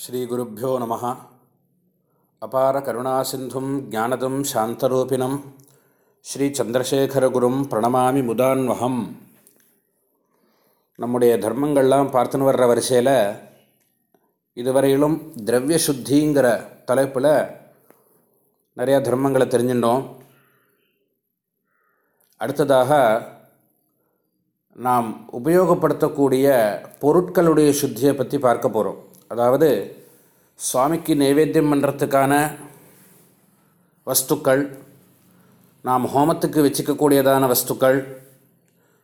ஸ்ரீகுருப்போ நம. அபார கருணாசிந்தும் ஜானதம் சாந்தரூபிணம். ஸ்ரீ சந்திரசேகரகுரும் பிரணமாமி முதான்வகம். நம்முடைய தர்மங்கள்லாம் பார்த்துன்னு வர்ற வரிசையில் இதுவரையிலும் திரவிய சுத்திங்கிற தலைப்பில் நிறையா தர்மங்களை தெரிஞ்சிட்டோம். அடுத்ததாக நாம் உபயோகப்படுத்தக்கூடிய பொருட்களுடைய சுத்தியை பற்றி பார்க்க போகிறோம் அதாவது சுவாமிக்கு நைவேத்தியம் பண்ணுறதுக்கான வஸ்துக்கள் நாம் ஹோமத்துக்கு வச்சுக்கக்கூடியதான வஸ்துக்கள்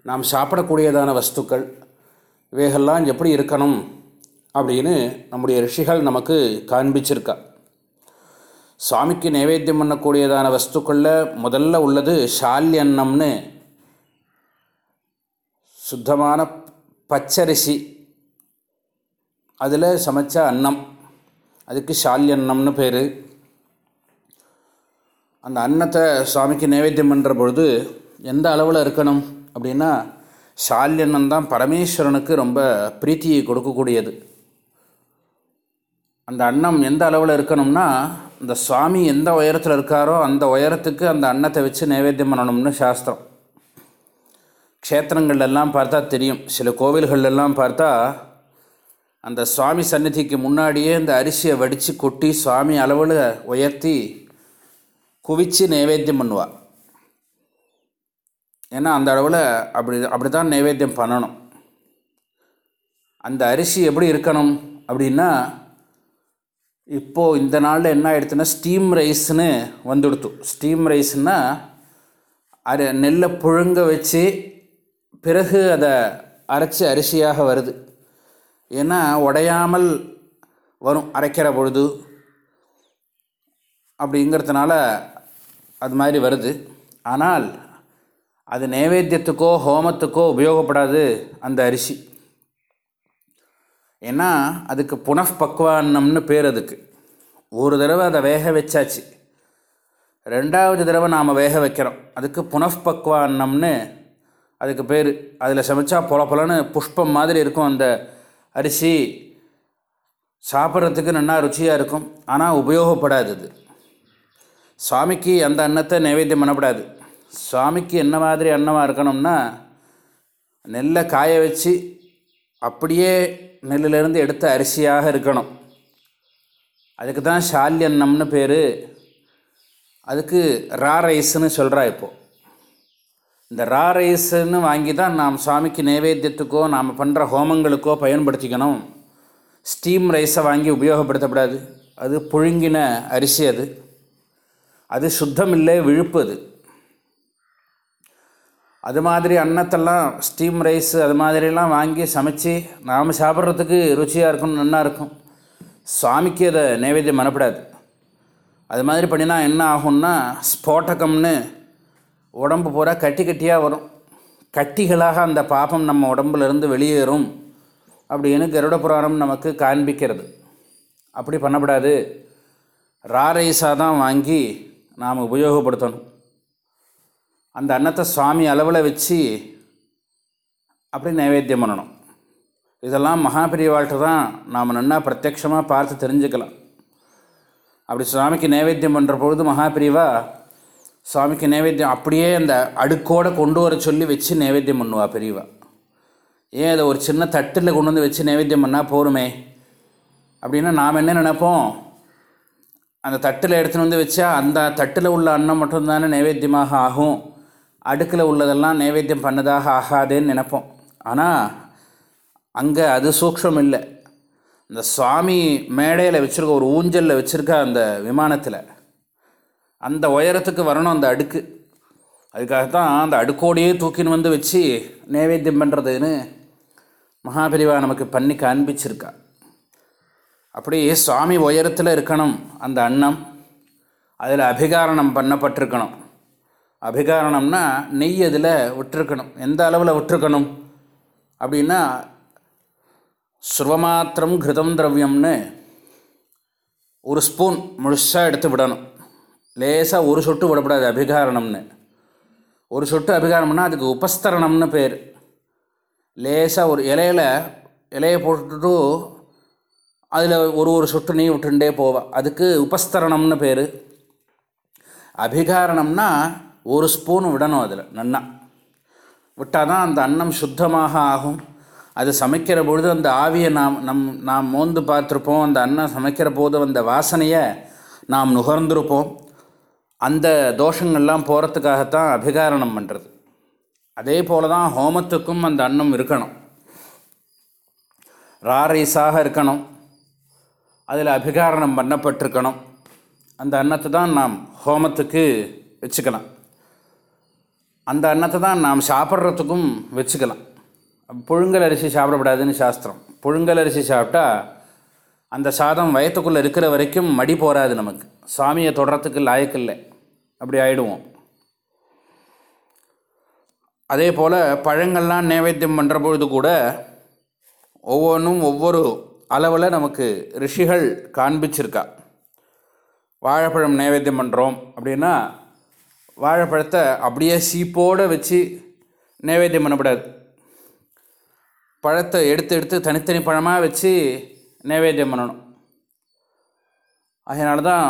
நாம் சாப்பிடக்கூடியதான வஸ்துக்கள் இவைகள்லாம் எப்படி இருக்கணும் அப்படின்னு நம்முடைய ரிஷிகள் நமக்கு காண்பிச்சிருக்கா. சுவாமிக்கு நைவேத்தியம் பண்ணக்கூடியதான வஸ்துக்களில் முதல்ல உள்ளது ஷால்யன்னம்னு சுத்தமான பச்சரிசி அதில் சமைச்ச அன்னம். அதுக்கு ஷால்யன்னம்னு பேர். அந்த அன்னத்தை சுவாமிக்கு நைவேத்தியம் பண்ணுற பொழுது எந்த அளவில் இருக்கணும் அப்படின்னா ஷால்யன்னம் தான் பரமேஸ்வரனுக்கு ரொம்ப பிரீத்தியை கொடுக்கக்கூடியது. அந்த அன்னம் எந்த அளவில் இருக்கணும்னா இந்த சுவாமி எந்த உயரத்தில் இருக்காரோ அந்த உயரத்துக்கு அந்த அன்னத்தை வச்சு நைவேத்தியம் பண்ணணும்னு சாஸ்திரம். க்ஷேத்திரங்கள்லாம் பார்த்தா தெரியும். சில கோவில்கள்லாம் பார்த்தா அந்த சுவாமி சந்நிதிக்கு முன்னாடியே இந்த அரிசியை வடித்து கொட்டி சுவாமி அளவில் உயர்த்தி குவித்து நைவேத்தியம் பண்ணுவாள் ஏன்னா அந்த அளவில் அப்படி அப்படி தான் நைவேத்தியம் பண்ணணும். அந்த அரிசி எப்படி இருக்கணும் அப்படின்னா இப்போது இந்த நாளில் என்ன ஆயிடுச்சுன்னா ஸ்டீம் ரைஸ்னு வந்துடுத்து. ஸ்டீம் ரைஸ்னால் அரை நெல்லை புழுங்க வச்சு பிறகு அதை அரைச்சி அரிசியாக வருது. ஏன்னா உடையாமல் வரும் அரைக்கிற பொழுது அப்படிங்கிறதுனால அது மாதிரி வருது. ஆனால் அது நைவேத்தியத்துக்கோ ஹோமத்துக்கோ உபயோகப்படாது அந்த அரிசி. ஏன்னா அதுக்கு புனப்பக்குவான்னம்னு பேர் அதுக்கு. ஒரு தடவை அதை வேக வச்சாச்சு. ரெண்டாவது தடவை நாம் வேக வைக்கிறோம். அதுக்கு புனப்பக்குவான்னம்னு அதுக்கு பேர். அதில் சமைச்சா பொல பொலன்னு புஷ்பம் மாதிரி இருக்கும் அந்த அரிசி சாப்பிட்றதுக்கு நல்லா ருச்சியாக இருக்கும். ஆனால் உபயோகப்படாது அது. சுவாமிக்கு அந்த அன்னத்தை நைவேத்தியம் பண்ணப்படாது. சுவாமிக்கு என்ன மாதிரி அன்னமாக இருக்கணும்னா நெல்லை காய வச்சு அப்படியே நெல்லிலேருந்து எடுத்த அரிசியாக இருக்கணும். அதுக்கு தான் ஷால்யன்னம்னு பேர். அதுக்கு ரா ரைஸ்னு சொல்கிறா இப்போது இந்த ரா ரைஸ்ன்னு வாங்கி தான் நாம் சுவாமிக்கு நைவேத்தியத்துக்கோ நாம் பண்ணுற ஹோமங்களுக்கோ பயன்படுத்திக்கணும். ஸ்டீம் ரைஸை வாங்கி உபயோகப்படுத்தப்படாது. அது புழுங்கின அரிசி அது. அது சுத்தம் இல்லை விழுப்பு அது. அது மாதிரி அன்னத்தெல்லாம் ஸ்டீம் ரைஸ் அது மாதிரிலாம் வாங்கி சமைச்சு நாம் சாப்பிட்றதுக்கு ருச்சியாக இருக்கும் நல்லா இருக்கும். சுவாமிக்கு அதை நைவேத்தியம் பண்ணப்படாது அது மாதிரி பண்ணினா என்ன ஆகும்னா ஸ்போட்டகம்னு உடம்பு பூரா கட்டி கட்டியாக வரும். கட்டிகளாக அந்த பாப்பம் நம்ம உடம்புலேருந்து வெளியேறும் அப்படின்னு கருட புராணம் நமக்கு காண்பிக்கிறது. அப்படி பண்ணப்படாது. ரா ரைஸாக தான் வாங்கி நாம் உபயோகப்படுத்தணும். அந்த அன்னத்தை சுவாமி அளவில் வச்சு அப்படி நைவேத்தியம் பண்ணணும். இதெல்லாம் மகாபிரிவாழ்கிட்ட தான் நாம் நன்னா பிரத்யக்ஷமாக பார்த்து தெரிஞ்சுக்கலாம். அப்படி சுவாமிக்கு நைவேத்தியம் பண்ணுற பொழுது மகாபிரிவா சுவாமிக்கு நைவேத்தியம் அப்படியே அந்த அடுக்கோடு கொண்டு வர சொல்லி வச்சு நைவேத்தியம் பண்ணுவா பெரியவா. ஏன் அதை ஒரு சின்ன தட்டில் கொண்டு வந்து வச்சு நைவேத்தியம் பண்ணால் போருமே அப்படின்னா நாம் என்ன நினைப்போம்? அந்த தட்டில் எடுத்துன்னு வந்து வச்சா அந்த தட்டில் உள்ள அன்னம் மட்டும்தானே நைவேத்தியமாக ஆகும். அடுக்கில் உள்ளதெல்லாம் நைவேத்தியம் பண்ணதாக ஆகாதேன்னு நினைப்போம். ஆனால் அங்கே அது சூக்ஷம் இல்லை. இந்த சுவாமி மேடையில் வச்சுருக்க ஒரு ஊஞ்சலில் வச்சுருக்க அந்த விமானத்தில் அந்த உயரத்துக்கு வரணும் அந்த அடுக்கு. அதுக்காகத்தான் அந்த அடுக்கோடையே தூக்கின்னு வந்து வச்சு நைவேத்தியம் பண்ணுறதுன்னு மகாபிரிவா நமக்கு பண்ணி காண்பிச்சிருக்கா. அப்படி சுவாமி உயரத்தில் இருக்கணும் அந்த அன்னம். அதில் அபிகாரணம் பண்ணப்பட்டிருக்கணும். அபிகாரணம்னா நெய் அதில் விட்டுருக்கணும். எந்த அளவில் விட்டுருக்கணும்? அப்படின்னா சுர்வமாத்திரம் கிருதம் திரவியம்னு ஒரு ஸ்பூன் முழுசாக எடுத்து விடணும். லேசாக ஒரு சொட்டு விடப்படாது அபிகாரணம்னு. ஒரு சொட்டு அபிகாரம்னா அதுக்கு உபஸ்தரணம்னு பேர். லேசாக ஒரு இலையில இலையை போட்டுட்டு அதில் ஒரு ஒரு சொட்டு நீ விட்டுண்டே போவேன் அதுக்கு உபஸ்தரணம்னு பேர். அபிகாரணம்னா ஒரு ஸ்பூன் விடணும் அதில் நன்னா. விட்டால் தான் அந்த அன்னம் சுத்தமாக ஆகும். அது சமைக்கிற பொழுது அந்த ஆவியை நாம் நம் நாம் மோந்து பார்த்துருப்போம். அந்த அன்னம் சமைக்கிற போது அந்த வாசனையை நாம் நுகர்ந்திருப்போம். அந்த தோஷங்கள்லாம் போகிறதுக்காகத்தான் அபிகாரணம் பண்ணுறது அதே போல தான் ஹோமத்துக்கும் அந்த அன்னம் இருக்கணும். ராரைஸாக இருக்கணும். அதில் அபிகாரணம் பண்ணப்பட்டிருக்கணும். அந்த அன்னத்தை தான் நாம் ஹோமத்துக்கு வச்சுக்கலாம். அந்த அன்னத்தை தான் நாம் சாப்பிட்றதுக்கும் வச்சுக்கலாம். புழுங்கல் அரிசி சாப்பிடக்கூடாதுன்னு சாஸ்திரம். புழுங்கல் அரிசி சாப்பிட்டா அந்த சாதம் வயத்துக்குள்ளே இருக்கிற வரைக்கும் மடி போகாது நமக்கு. சாமியை தொடுறதுக்கு லாயக்கில்லை அப்படி ஆயிடுவோம். அதே போல் பழங்கள்லாம் நைவேத்தியம் பண்ணுற பொழுது கூட ஒவ்வொன்றும் ஒவ்வொரு அளவில் நமக்கு ரிஷிகள் காண்பிச்சிருக்கா. வாழைப்பழம் நைவேத்தியம் பண்ணுறோம் அப்படின்னா வாழைப்பழத்தை அப்படியே சீப்போடு வச்சு நைவேத்தியம் பண்ணக்கூடாது. பழத்தை எடுத்து எடுத்து தனித்தனி பழமாக வச்சு நைவேத்தியம் பண்ணணும். அதனால தான்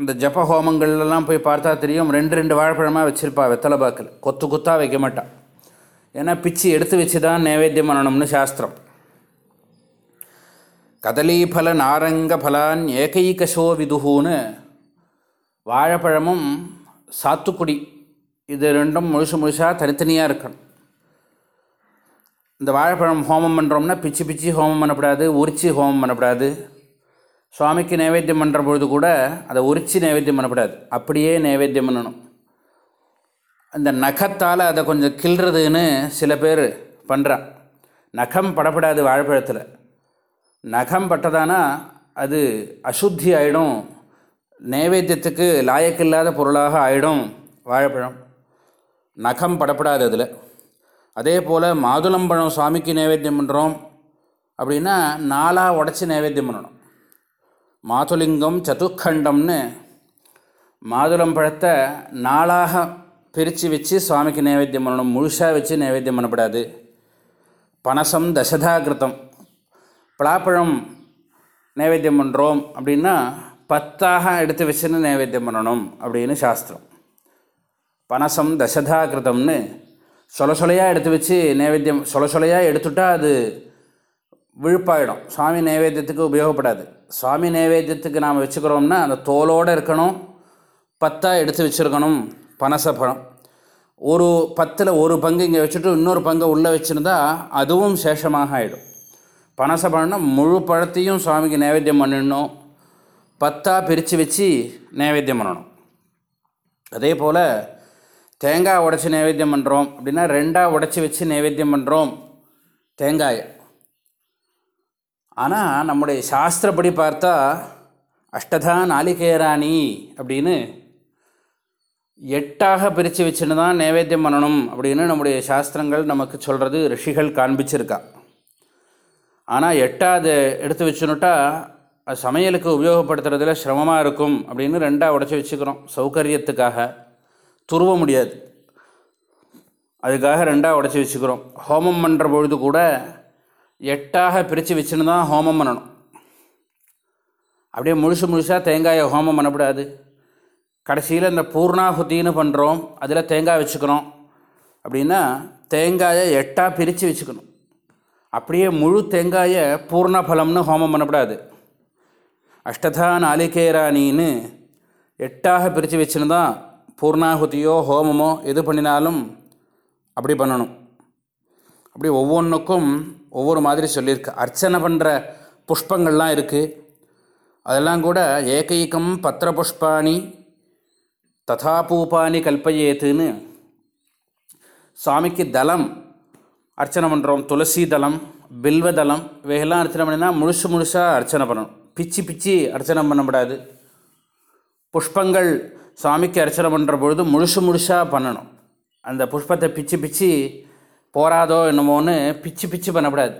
இந்த ஜப ஹோமங்கள்லாம் போய் பார்த்தா தெரியும் ரெண்டு ரெண்டு வாழைப்பழமாக வச்சுருப்பா வெத்தலை பாக்கில் கொத்து கொத்தாக வைக்க மாட்டான் ஏன்னா பிச்சு எடுத்து வச்சு தான் நைவேத்தியம் பண்ணணும்னு சாஸ்திரம். கதலீஃபல நாரங்க பலான் ஏகைகசோ விதுகுன்னு வாழைப்பழமும் சாத்துக்குடி. இது ரெண்டும் முழுசு முழுசாக தனித்தனியாக இருக்கணும். இந்த வாழைப்பழம் ஹோமம் பண்ணுறோம்னா பிச்சு பிச்சு ஹோமம் பண்ணக்கூடாது உரிச்சு ஹோமம் பண்ணக்கூடாது சுவாமிக்கு நைவேத்தியம் பண்ணுற பொழுது கூட அதை உரிச்சு நைவேத்தியம் பண்ணக்கூடாது அப்படியே நைவேத்தியம் பண்ணணும். அந்த நகத்தால் அதை கொஞ்சம் கிள்றதுன்னு சில பேர் பண்ணுறான் நகம் படப்படாது வாழைப்பழத்தில். நகம் பட்டதானா அது அசுத்தி ஆகிடும் நைவேத்தியத்துக்கு லாயக்கில்லாத பொருளாக ஆகிடும் வாழைப்பழம். நகம் படப்படாது அதில். அதே போல் மாதுளம்பழம் சுவாமிக்கு நைவேத்தியம் பண்ணுறோம் அப்படின்னா நாலாக உடச்சி நைவேத்தியம் பண்ணணும். மாதுலிங்கம் சதுக்கண்டம்னு மாதுளம்பழத்தை நாளாக பிரித்து வச்சு சுவாமிக்கு நைவேத்தியம் பண்ணணும். முழுசாக வச்சு நைவேத்தியம் பண்ணப்படாது. பனசம் தசதாகிருத்தம். பலாப்பழம் நைவேத்தியம் பண்ணுறோம் அப்படின்னா பத்தாக எடுத்து வச்சுன்னு நைவேத்தியம் பண்ணணும் அப்படின்னு சாஸ்திரம். பனசம் தசதாகிருத்தம்னு சொல சொலையாக எடுத்து வச்சு நைவேத்தியம் சொல சொலையாக எடுத்துட்டால் அது விழுப்பாயிடும். சுவாமி நைவேத்தியத்துக்கு உபயோகப்படாது. சுவாமி நைவேத்தியத்துக்கு நாம் வச்சுக்கிறோம்னா அந்த தோலோடு இருக்கணும் பத்தாக எடுத்து வச்சுருக்கணும் பனச பழம். ஒரு பத்தில் ஒரு பங்கு இங்கே வச்சுட்டு இன்னொரு பங்கை உள்ளே வச்சுருந்தா அதுவும் சேஷமாக ஆகிடும் பனசப்பழம்னா முழு பழத்தையும் சுவாமிக்கு நைவேத்தியம் பண்ணிடணும் பத்தாக பிரித்து வச்சு நைவேத்தியம் பண்ணணும். அதே போல் தேங்காய் உடச்சி நைவேத்தியம் பண்ணுறோம் அப்படின்னா ரெண்டாக உடச்சி வச்சு நைவேத்தியம் பண்ணுறோம் தேங்காயை. ஆனால் நம்முடைய சாஸ்திரப்படி பார்த்தா அஷ்டதா நாளிகேராணி அப்படின்னு எட்டாக பிரித்து வச்சுன்னு தான் நைவேத்தியம் பண்ணணும் அப்படின்னு நம்முடைய சாஸ்திரங்கள் நமக்கு சொல்கிறது ரிஷிகள் காண்பிச்சிருக்கா. ஆனால் எட்டாவது எடுத்து வச்சுனுட்டா சமையலுக்கு உபயோகப்படுத்துறதுல சிரமமாக இருக்கும் அப்படின்னு ரெண்டாக உடச்சி வச்சுக்கிறோம் சௌகரியத்துக்காக. துருவ முடியாது. அதுக்காக ரெண்டாக உடச்சி வச்சுக்கிறோம். ஹோமம் பண்ணுற பொழுது கூட எட்டாக பிரித்து வச்சுன்னு தான் ஹோமம் பண்ணணும். அப்படியே முழுசு முழுசாக தேங்காயை ஹோமம் பண்ணக்கூடாது. கடைசியில் இந்த பூர்ணாகுத்தின்னு பண்ணுறோம் அதில் தேங்காய் வச்சுக்கிறோம். அப்படின்னா தேங்காயை எட்டாக பிரித்து வச்சுக்கணும். அப்படியே முழு தேங்காயை பூர்ணபலம்னு ஹோமம் பண்ணக்கூடாது. அஷ்டதா நாளிகேராணின்னு எட்டாக பிரித்து வச்சுன்னு தான் பூர்ணாகுதியோ ஹோமமோ எது பண்ணினாலும் அப்படி பண்ணணும். அப்படி ஒவ்வொன்றுக்கும் ஒவ்வொரு மாதிரி சொல்லியிருக்கு. அர்ச்சனை பண்ணுற புஷ்பங்கள்லாம் இருக்குது அதெல்லாம் கூட ஏகைக்கம் பத்திர புஷ்பாணி ததா பூபானி கல்பயேத்துன்னு சுவாமிக்கு தலம் அர்ச்சனை பண்ணுறோம் துளசி தலம் பில்வ தலம் இவைகள்லாம் அர்ச்சனை பண்ணினா முழுசு முழுசாக அர்ச்சனை பண்ணணும். பிச்சு பிச்சு அர்ச்சனை பண்ணக்கூடாது புஷ்பங்கள் சுவாமிக்கு அர்ச்சனை பண்ணுற பொழுது முழுசு முழுசாக பண்ணணும். அந்த புஷ்பத்தை பிச்சு பிச்சு போராதோ என்னமோன்னு பிச்சு பிச்சு பண்ணக்கூடாது.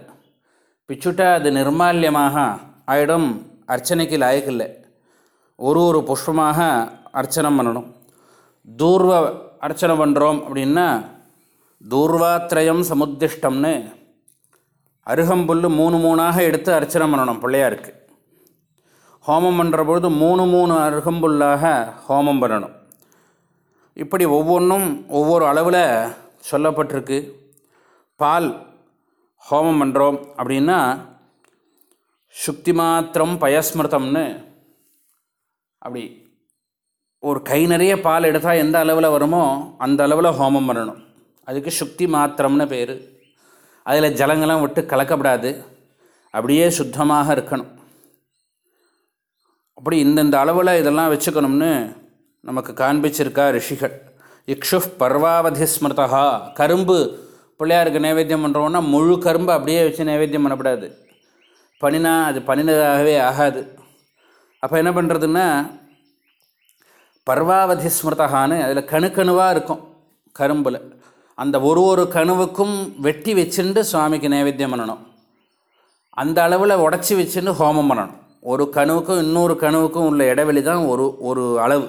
பிச்சுட்டா அது நிர்மால்யமாக ஆயிடும் அர்ச்சனைக்கு லாயக்கில்லை ஒரு ஒரு புஷ்பமாக அர்ச்சனை பண்ணணும். தூர்வ அர்ச்சனை பண்ணுறோம் அப்படின்னா தூர்வாத்திரயம் சமுத்திஷ்டம்னு அருகம்புல் மூணு மூணாக எடுத்து அர்ச்சனை பண்ணணும் பிள்ளையாருக்கு. ஹோமம் பண்ணுற பொழுது மூணு மூணு அருகம்புல்லாக ஹோமம் பண்ணணும். இப்படி ஒவ்வொன்றும் ஒவ்வொரு அளவில் சொல்லப்பட்டிருக்கு. பால் ஹோமம் பண்ணுறோம் அப்படின்னா சுக்தி மாத்திரம் பயஸ்மிருதம்னு அப்படி ஒரு கை நிறைய பால் எடுத்தால் எந்த அளவில் வருமோ அந்த அளவில் ஹோமம் பண்ணணும். அதுக்கு சுக்தி மாத்திரம்னு பேர். அதில் ஜலங்கள்லாம் விட்டு கலக்கப்படாது. அப்படியே சுத்தமாக இருக்கணும். அப்படி இந்தந்த அளவில் இதெல்லாம் வச்சுக்கணும்னு நமக்கு காண்பிச்சிருக்கா ரிஷிகள். இக்ஷு பர்வாவதி ஸ்மிருதா கரும்பு பிள்ளையாருக்கு நைவேத்தியம் பண்ணுறோன்னா முழு கரும்பு அப்படியே வச்சு நைவேத்தியம் பண்ணக்கூடாது பண்ணினா அது பனினதாகவே ஆகாது. அப்போ என்ன பண்ணுறதுன்னா பர்வாவதி ஸ்மிருதகான்னு அதில் கணுக்கணுவாக இருக்கும் கரும்பில். அந்த ஒரு ஒரு கணுவுக்கும் வெட்டி வச்சுட்டு சுவாமிக்கு நைவேத்தியம் பண்ணணும். அந்த அளவில் உடச்சி வச்சுன்னு ஹோமம் பண்ணணும். ஒரு கனவுக்கும் இன்னொரு கனவுக்கும் உள்ள இடைவெளி தான் ஒரு ஒரு அளவு.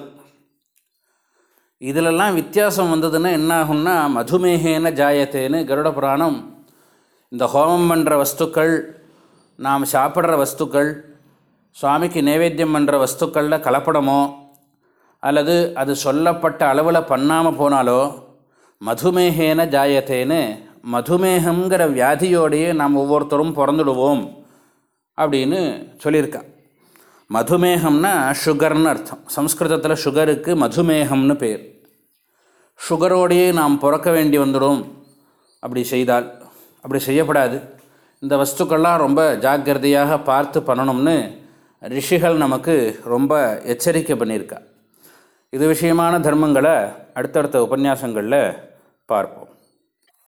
இதிலெல்லாம் வித்தியாசம் வந்ததுன்னா என்ன ஆகும்னா மதுமேகேன ஜாயத்தேன்னு கருட புராணம். இந்த ஹோமம் பண்ணுற வஸ்துக்கள் நாம் சாப்பிட்ற வஸ்துக்கள் சுவாமிக்கு நைவேத்தியம் பண்ணுற வஸ்துக்களில் கலப்படமோ அல்லது அது சொல்லப்பட்ட அளவில் பண்ணாமல் போனாலோ மதுமேகேன ஜாயத்தேன்னு மதுமேகங்கிற வியாதியோடையே நாம் ஒவ்வொருத்தரும் பிறந்துடுவோம். அப்படின்னு சொல்லியிருக்கான் மதுமேகம்னா சுகர்னு அர்த்தம். சம்ஸ்கிருதத்தில் சுகருக்கு மதுமேகம்னு பேர். சுகரோடையே நாம் பிறக்க வேண்டி வந்துடும். அப்படி செய்தால் அப்படி செய்யப்படாது. இந்த வஸ்துக்கள்லாம் ரொம்ப ஜாக்கிரதையாக பார்த்து பண்ணணும்னு ரிஷிகள் நமக்கு ரொம்ப எச்சரிக்கை பண்ணியிருக்கா. இது விஷயமான தர்மங்களை அடுத்தடுத்த உபன்யாசங்களில் பார்ப்போம்.